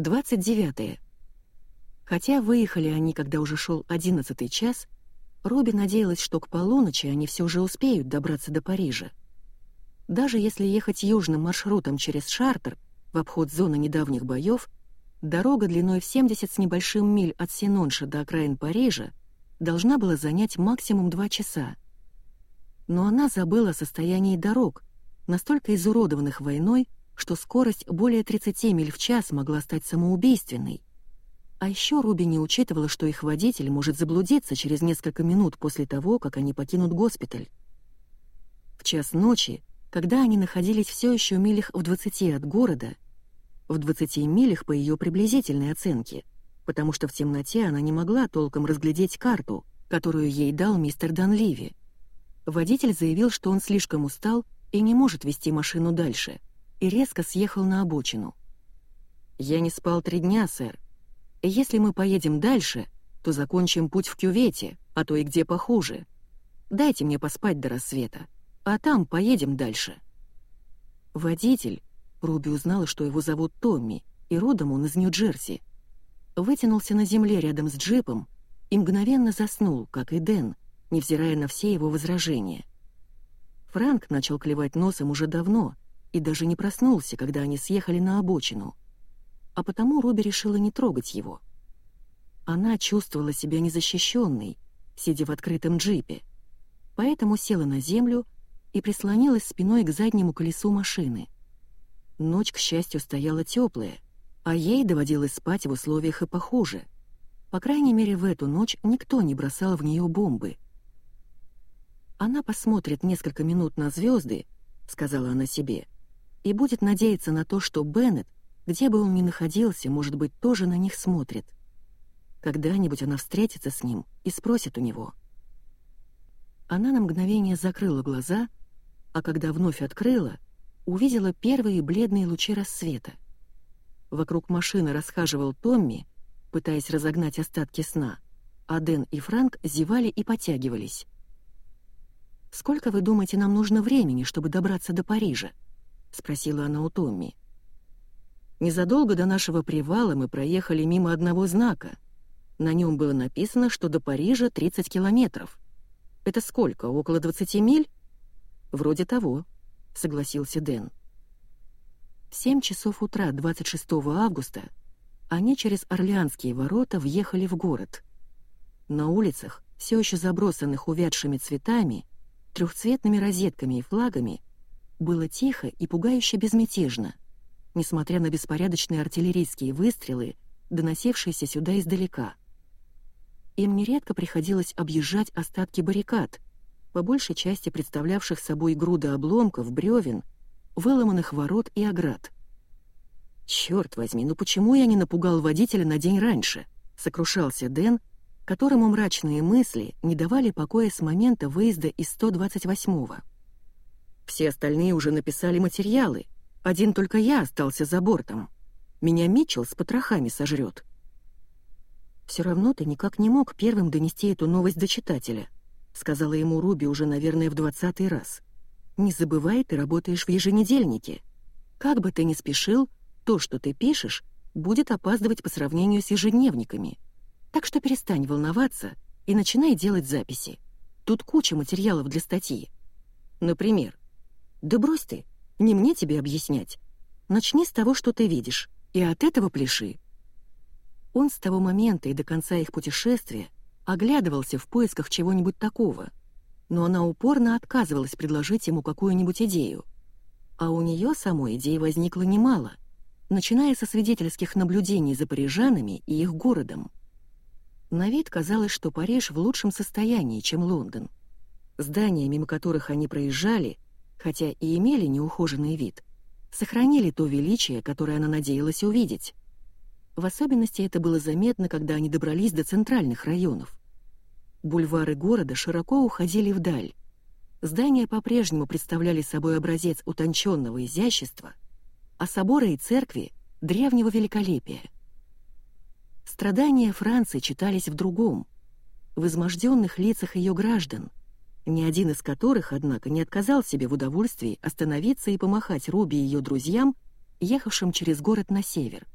29. Хотя выехали они, когда уже шел одиннадцатый час, Робби надеялась, что к полуночи они все же успеют добраться до Парижа. Даже если ехать южным маршрутом через Шартер в обход зоны недавних боев, дорога длиной в 70 с небольшим миль от Синонша до окраин Парижа должна была занять максимум два часа. Но она забыла о состоянии дорог, настолько изуродованных войной, что скорость более 30 миль в час могла стать самоубийственной. А еще Руби не учитывала, что их водитель может заблудиться через несколько минут после того, как они покинут госпиталь. В час ночи когда они находились все еще милях в 20 от города, в 20 милях по ее приблизительной оценке, потому что в темноте она не могла толком разглядеть карту, которую ей дал мистер Данливи. Водитель заявил, что он слишком устал и не может вести машину дальше, и резко съехал на обочину. «Я не спал три дня, сэр. Если мы поедем дальше, то закончим путь в кювете, а то и где похуже. Дайте мне поспать до рассвета» а там поедем дальше». Водитель, Руби узнала, что его зовут Томми, и родом он из Нью-Джерси, вытянулся на земле рядом с джипом и мгновенно заснул, как и Дэн, невзирая на все его возражения. Франк начал клевать носом уже давно и даже не проснулся, когда они съехали на обочину. А потому Руби решила не трогать его. Она чувствовала себя незащищенной, сидя в открытом джипе, поэтому села на землю и прислонилась спиной к заднему колесу машины. Ночь, к счастью, стояла теплая, а ей доводилось спать в условиях и похуже. По крайней мере, в эту ночь никто не бросал в нее бомбы. «Она посмотрит несколько минут на звезды», — сказала она себе, «и будет надеяться на то, что Беннет, где бы он ни находился, может быть, тоже на них смотрит. Когда-нибудь она встретится с ним и спросит у него». Она на мгновение закрыла глаза — а когда вновь открыла, увидела первые бледные лучи рассвета. Вокруг машины расхаживал Томми, пытаясь разогнать остатки сна, а Дэн и Франк зевали и потягивались. «Сколько, вы думаете, нам нужно времени, чтобы добраться до Парижа?» — спросила она у Томми. Незадолго до нашего привала мы проехали мимо одного знака. На нем было написано, что до Парижа 30 километров. Это сколько, около 20 миль? «Вроде того», — согласился Дэн. В 7 часов утра 26 августа они через Орлеанские ворота въехали в город. На улицах, все еще забросанных увядшими цветами, трехцветными розетками и флагами, было тихо и пугающе безмятежно, несмотря на беспорядочные артиллерийские выстрелы, доносившиеся сюда издалека. Им нередко приходилось объезжать остатки баррикад — по большей части представлявших собой груды обломков, бревен, выломанных ворот и оград. «Чёрт возьми, ну почему я не напугал водителя на день раньше?» — сокрушался Дэн, которому мрачные мысли не давали покоя с момента выезда из 128-го. Все остальные уже написали материалы, один только я остался за бортом. Меня Митчелл с потрохами сожрет. Все равно ты никак не мог первым донести эту новость до читателя —— сказала ему Руби уже, наверное, в двадцатый раз. «Не забывай, ты работаешь в еженедельнике. Как бы ты ни спешил, то, что ты пишешь, будет опаздывать по сравнению с ежедневниками. Так что перестань волноваться и начинай делать записи. Тут куча материалов для статьи. Например, «Да брось ты, не мне тебе объяснять. Начни с того, что ты видишь, и от этого пляши». Он с того момента и до конца их путешествия оглядывался в поисках чего-нибудь такого, но она упорно отказывалась предложить ему какую-нибудь идею. А у нее самой идей возникло немало, начиная со свидетельских наблюдений за парижанами и их городом. На вид казалось, что Париж в лучшем состоянии, чем Лондон. Здания, мимо которых они проезжали, хотя и имели неухоженный вид, сохранили то величие, которое она надеялась увидеть. В особенности это было заметно, когда они добрались до центральных районов. Бульвары города широко уходили вдаль. Здания по-прежнему представляли собой образец утонченного изящества, а соборы и церкви — древнего великолепия. Страдания Франции читались в другом, в изможденных лицах ее граждан, ни один из которых, однако, не отказал себе в удовольствии остановиться и помахать Руби и ее друзьям, ехавшим через город на север.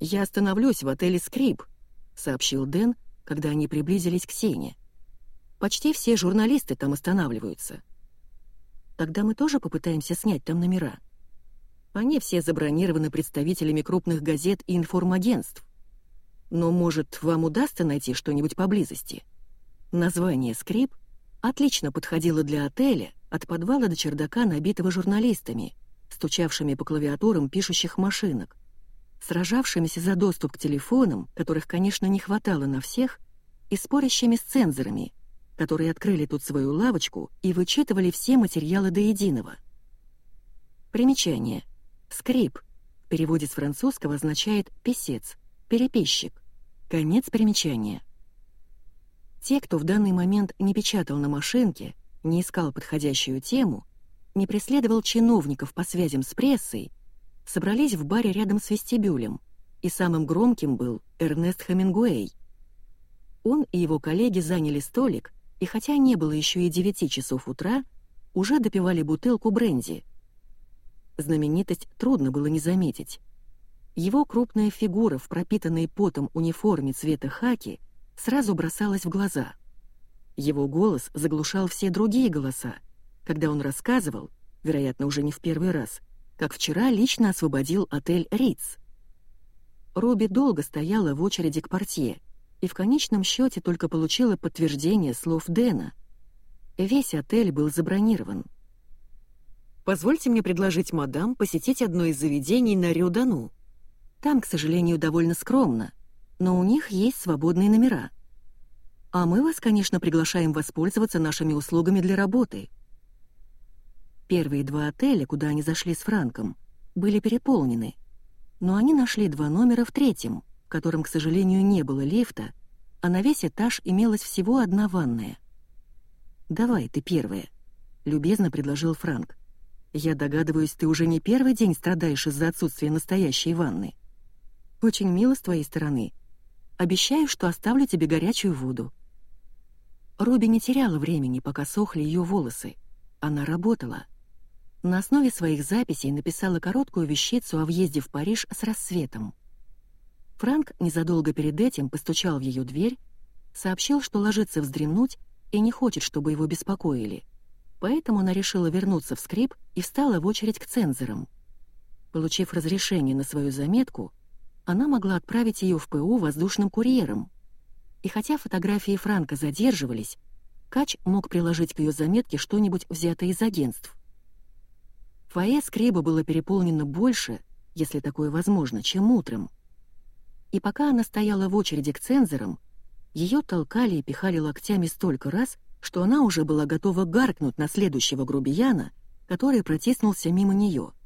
«Я остановлюсь в отеле «Скрип», — сообщил Дэн, когда они приблизились к Сене. «Почти все журналисты там останавливаются». «Тогда мы тоже попытаемся снять там номера?» Они все забронированы представителями крупных газет и информагентств. Но, может, вам удастся найти что-нибудь поблизости? Название «Скрип» отлично подходило для отеля от подвала до чердака, набитого журналистами, стучавшими по клавиатурам пишущих машинок, сражавшимися за доступ к телефонам, которых, конечно, не хватало на всех, и спорящими с цензорами, которые открыли тут свою лавочку и вычитывали все материалы до единого. Примечание. Скрип в переводе с французского означает «писец», «переписчик». Конец примечания. Те, кто в данный момент не печатал на машинке, не искал подходящую тему, не преследовал чиновников по связям с прессой, собрались в баре рядом с вестибюлем, и самым громким был Эрнест Хемингуэй. Он и его коллеги заняли столик, и хотя не было еще и девяти часов утра, уже допивали бутылку бренди. Знаменитость трудно было не заметить. Его крупная фигура в пропитанной потом униформе цвета хаки сразу бросалась в глаза. Его голос заглушал все другие голоса, когда он рассказывал, вероятно, уже не в первый раз, как вчера лично освободил отель «Риц». Робби долго стояла в очереди к портье и в конечном счете только получила подтверждение слов Дэна. Весь отель был забронирован. «Позвольте мне предложить мадам посетить одно из заведений на Рюдану», там, к сожалению, довольно скромно, но у них есть свободные номера. А мы вас, конечно, приглашаем воспользоваться нашими услугами для работы. Первые два отеля, куда они зашли с Франком, были переполнены, но они нашли два номера в третьем, в котором, к сожалению, не было лифта, а на весь этаж имелась всего одна ванная. «Давай, ты первая», — любезно предложил Франк. «Я догадываюсь, ты уже не первый день страдаешь из-за отсутствия настоящей ванны». Очень мило с твоей стороны. Обещаю, что оставлю тебе горячую воду». Руби не теряла времени, пока сохли ее волосы. Она работала. На основе своих записей написала короткую вещицу о въезде в Париж с рассветом. Франк незадолго перед этим постучал в ее дверь, сообщил, что ложится вздремнуть и не хочет, чтобы его беспокоили. Поэтому она решила вернуться в скрип и встала в очередь к цензорам. Получив разрешение на свою заметку, она могла отправить ее в ПУ воздушным курьером. И хотя фотографии Франка задерживались, Кач мог приложить к ее заметке что-нибудь взятое из агентств. Фойе скреба было переполнено больше, если такое возможно, чем утром. И пока она стояла в очереди к цензорам, ее толкали и пихали локтями столько раз, что она уже была готова гаркнуть на следующего грубияна, который протиснулся мимо нее —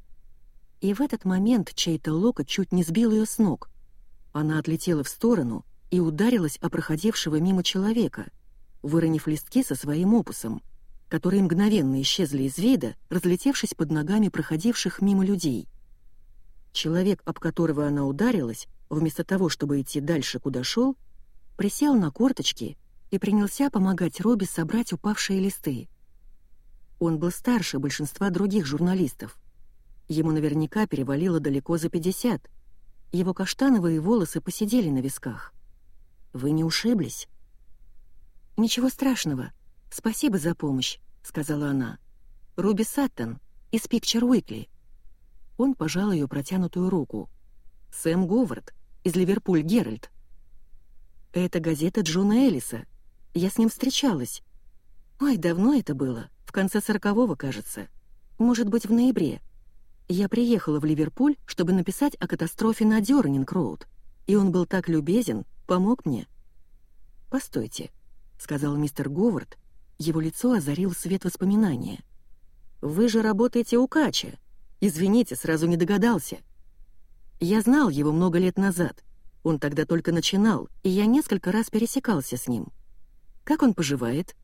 и в этот момент чей-то локоть чуть не сбил ее с ног. Она отлетела в сторону и ударилась о проходившего мимо человека, выронив листки со своим опусом, которые мгновенно исчезли из вида, разлетевшись под ногами проходивших мимо людей. Человек, об которого она ударилась, вместо того, чтобы идти дальше, куда шел, присел на корточки и принялся помогать Робби собрать упавшие листы. Он был старше большинства других журналистов — Ему наверняка перевалило далеко за 50. Его каштановые волосы посидели на висках. «Вы не ушиблись?» «Ничего страшного. Спасибо за помощь», — сказала она. «Руби Саттон из Picture Weekly». Он пожал ее протянутую руку. «Сэм Говард из Liverpool Herald». «Это газета Джона Эллиса. Я с ним встречалась. Ой, давно это было, в конце сорокового, кажется. Может быть, в ноябре. Я приехала в Ливерпуль, чтобы написать о катастрофе на Дёрнинг-Роуд, и он был так любезен, помог мне. «Постойте», — сказал мистер Говард, его лицо озарил свет воспоминания. «Вы же работаете у Кача. Извините, сразу не догадался. Я знал его много лет назад. Он тогда только начинал, и я несколько раз пересекался с ним. Как он поживает?»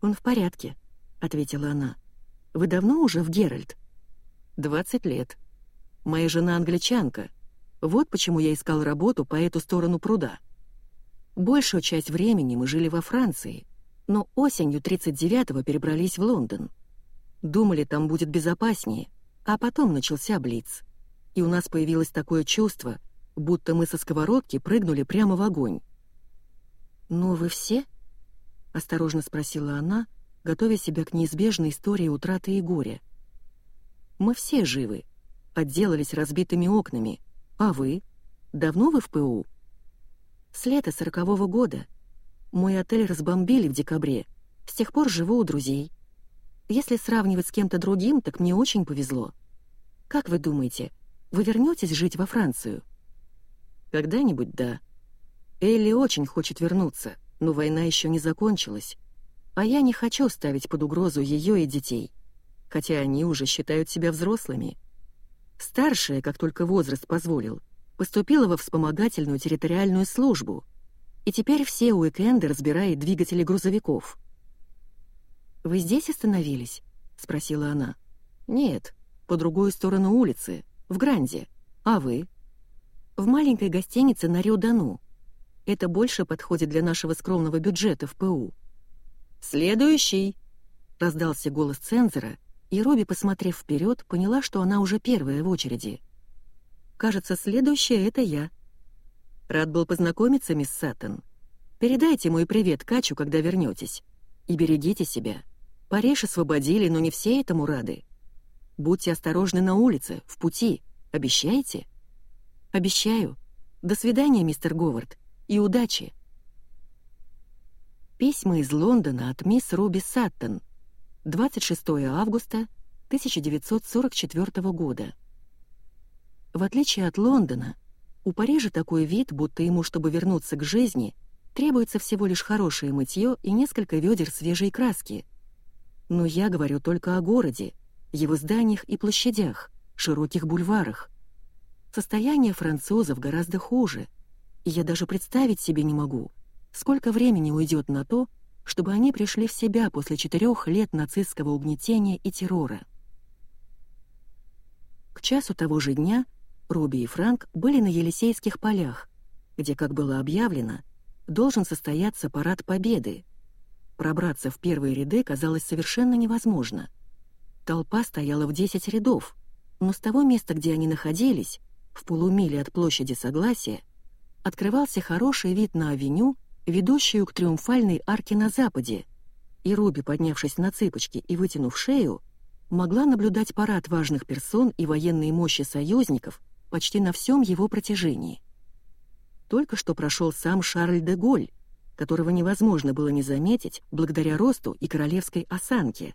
«Он в порядке», — ответила она. «Вы давно уже в Геральт?» 20 лет. Моя жена англичанка. Вот почему я искал работу по эту сторону пруда. Большую часть времени мы жили во Франции, но осенью 39-го перебрались в Лондон. Думали, там будет безопаснее, а потом начался Блиц. И у нас появилось такое чувство, будто мы со сковородки прыгнули прямо в огонь. «Ну вы все?» — осторожно спросила она, готовя себя к неизбежной истории утраты и горя. «Мы все живы, отделались разбитыми окнами. А вы? Давно вы в ПУ?» «С лета сорокового года. Мой отель разбомбили в декабре. С тех пор живу у друзей. Если сравнивать с кем-то другим, так мне очень повезло. Как вы думаете, вы вернетесь жить во Францию?» «Когда-нибудь да. Элли очень хочет вернуться, но война еще не закончилась. А я не хочу ставить под угрозу ее и детей, хотя они уже считают себя взрослыми. Старшая, как только возраст позволил, поступила во вспомогательную территориальную службу, и теперь все уикенды разбирает двигатели грузовиков. «Вы здесь остановились?» — спросила она. «Нет, по другую сторону улицы, в Гранде. А вы?» «В маленькой гостинице на Рио-Дану. Это больше подходит для нашего скромного бюджета в ПУ». «Следующий!» — раздался голос цензора, и Робби, посмотрев вперед, поняла, что она уже первая в очереди. «Кажется, следующая — это я». «Рад был познакомиться, мисс Саттон. Передайте мой привет Качу, когда вернетесь. И берегите себя. Париж освободили, но не все этому рады. Будьте осторожны на улице, в пути. Обещаете?» «Обещаю. До свидания, мистер Говард, и удачи!» Письма из Лондона от мисс Руби Саттон, 26 августа 1944 года. В отличие от Лондона, у Парижа такой вид, будто ему, чтобы вернуться к жизни, требуется всего лишь хорошее мытье и несколько ведер свежей краски. Но я говорю только о городе, его зданиях и площадях, широких бульварах. Состояние французов гораздо хуже, и я даже представить себе не могу, сколько времени уйдет на то, чтобы они пришли в себя после четырех лет нацистского угнетения и террора. К часу того же дня Робби и Франк были на Елисейских полях, где, как было объявлено, должен состояться парад Победы. Пробраться в первые ряды казалось совершенно невозможно. Толпа стояла в 10 рядов, но с того места, где они находились, в полумиле от площади Согласия, открывался хороший вид на авеню ведущую к триумфальной арке на западе, и Руби, поднявшись на цыпочки и вытянув шею, могла наблюдать парад важных персон и военные мощи союзников почти на всем его протяжении. Только что прошел сам Шарль де Голь, которого невозможно было не заметить благодаря росту и королевской осанке.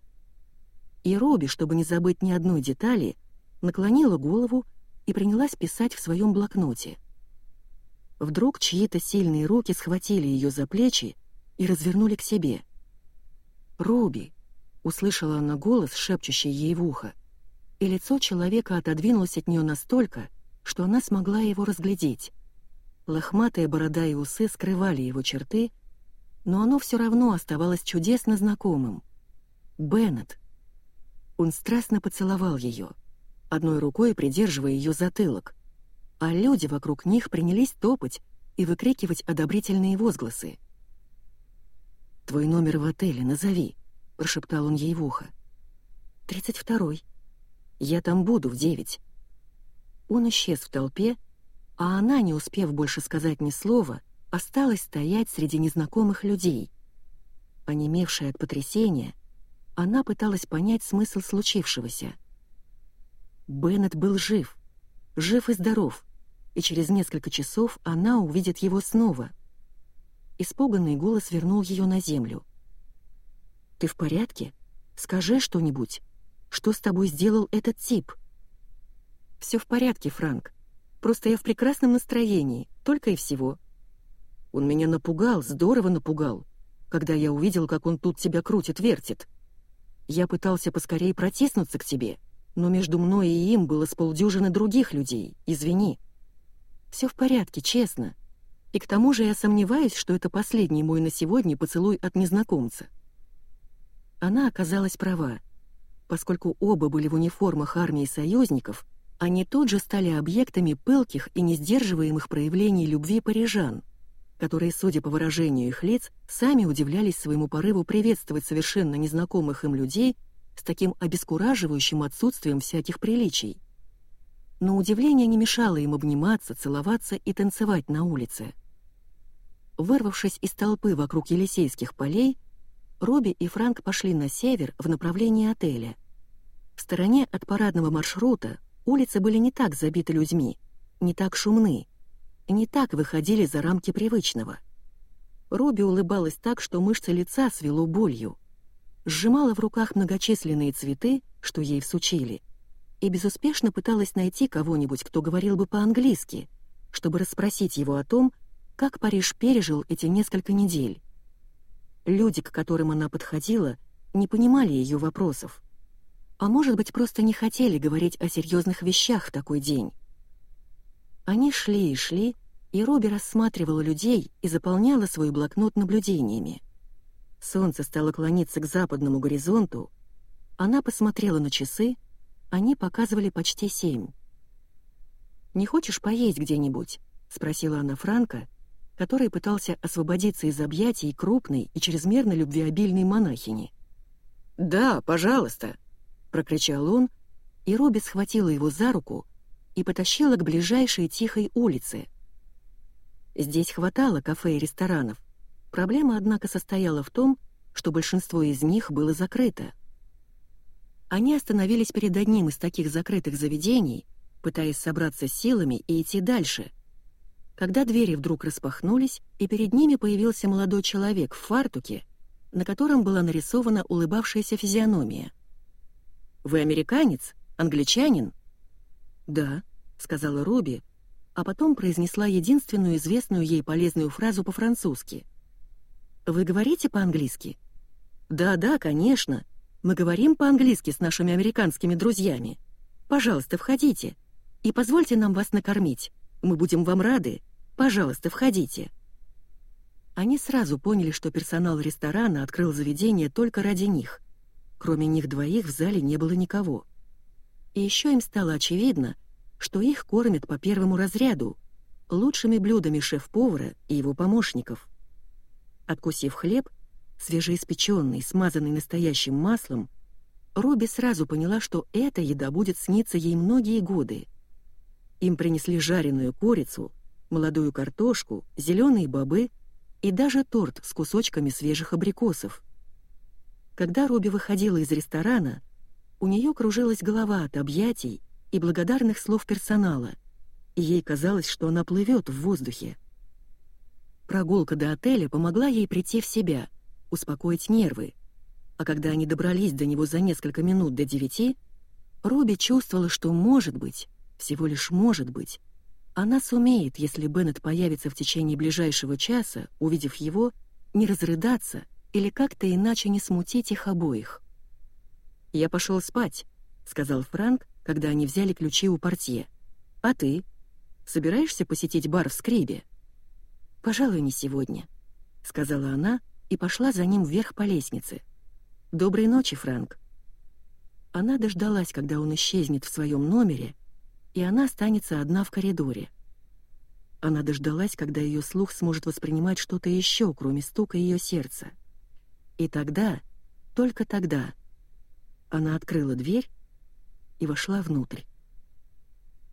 И Руби, чтобы не забыть ни одной детали, наклонила голову и принялась писать в своем блокноте — Вдруг чьи-то сильные руки схватили ее за плечи и развернули к себе. «Руби!» — услышала она голос, шепчущий ей в ухо, и лицо человека отодвинулось от нее настолько, что она смогла его разглядеть. Лохматая борода и усы скрывали его черты, но оно все равно оставалось чудесно знакомым. Беннет. Он страстно поцеловал ее, одной рукой придерживая ее затылок — а люди вокруг них принялись топать и выкрикивать одобрительные возгласы. «Твой номер в отеле назови», — прошептал он ей в ухо. «Тридцать второй. Я там буду в девять». Он исчез в толпе, а она, не успев больше сказать ни слова, осталась стоять среди незнакомых людей. Онемевшая от потрясения, она пыталась понять смысл случившегося. Беннет был жив, жив и здоров — и через несколько часов она увидит его снова. Испуганный голос вернул ее на землю. «Ты в порядке? Скажи что-нибудь. Что с тобой сделал этот тип?» «Все в порядке, Франк. Просто я в прекрасном настроении, только и всего». «Он меня напугал, здорово напугал, когда я увидел, как он тут тебя крутит-вертит. Я пытался поскорее протиснуться к тебе, но между мной и им было с полдюжины других людей, извини». Все в порядке, честно. И к тому же я сомневаюсь, что это последний мой на сегодня поцелуй от незнакомца. Она оказалась права. Поскольку оба были в униформах армии союзников, они тут же стали объектами пылких и несдерживаемых проявлений любви парижан, которые, судя по выражению их лиц, сами удивлялись своему порыву приветствовать совершенно незнакомых им людей с таким обескураживающим отсутствием всяких приличий. Но удивление не мешало им обниматься, целоваться и танцевать на улице. Вырвавшись из толпы вокруг Елисейских полей, Робби и Франк пошли на север в направлении отеля. В стороне от парадного маршрута улицы были не так забиты людьми, не так шумны, не так выходили за рамки привычного. Робби улыбалась так, что мышцы лица свело болью. Сжимала в руках многочисленные цветы, что ей всучили, и безуспешно пыталась найти кого-нибудь, кто говорил бы по-английски, чтобы расспросить его о том, как Париж пережил эти несколько недель. Люди, к которым она подходила, не понимали ее вопросов. А может быть, просто не хотели говорить о серьезных вещах в такой день. Они шли и шли, и Робби рассматривала людей и заполняла свой блокнот наблюдениями. Солнце стало клониться к западному горизонту, она посмотрела на часы, они показывали почти семь. «Не хочешь поесть где-нибудь?» — спросила она Франка, который пытался освободиться из объятий крупной и чрезмерно любвеобильной монахини. «Да, пожалуйста!» — прокричал он, и Робби схватила его за руку и потащила к ближайшей тихой улице. Здесь хватало кафе и ресторанов. Проблема, однако, состояла в том, что большинство из них было закрыто. Они остановились перед одним из таких закрытых заведений, пытаясь собраться силами и идти дальше — когда двери вдруг распахнулись, и перед ними появился молодой человек в фартуке, на котором была нарисована улыбавшаяся физиономия. «Вы американец? Англичанин?» «Да», — сказала Робби, а потом произнесла единственную известную ей полезную фразу по-французски. «Вы говорите по-английски?» «Да-да, конечно. Мы говорим по-английски с нашими американскими друзьями. Пожалуйста, входите и позвольте нам вас накормить. Мы будем вам рады. Пожалуйста, входите». Они сразу поняли, что персонал ресторана открыл заведение только ради них. Кроме них двоих в зале не было никого. И еще им стало очевидно, что их кормят по первому разряду, лучшими блюдами шеф-повара и его помощников. Откусив хлеб, свежеиспеченный, смазанный настоящим маслом, Робби сразу поняла, что эта еда будет сниться ей многие годы. Им принесли жареную курицу, молодую картошку, зеленые бобы и даже торт с кусочками свежих абрикосов. Когда Робби выходила из ресторана, у нее кружилась голова от объятий и благодарных слов персонала, и ей казалось, что она плывет в воздухе. Прогулка до отеля помогла ей прийти в себя, успокоить нервы, а когда они добрались до него за несколько минут до девяти, Робби чувствовала, что, может быть, всего лишь может быть, она сумеет, если Беннет появится в течение ближайшего часа, увидев его, не разрыдаться или как-то иначе не смутить их обоих. «Я пошел спать», — сказал Франк, когда они взяли ключи у портье. «А ты? Собираешься посетить бар в Скрибе?» «Пожалуй, не сегодня», — сказала она и пошла за ним вверх по лестнице. «Доброй ночи, Франк». Она дождалась, когда он исчезнет в своем номере, и она останется одна в коридоре. Она дождалась, когда ее слух сможет воспринимать что-то еще, кроме стука ее сердца. И тогда, только тогда, она открыла дверь и вошла внутрь.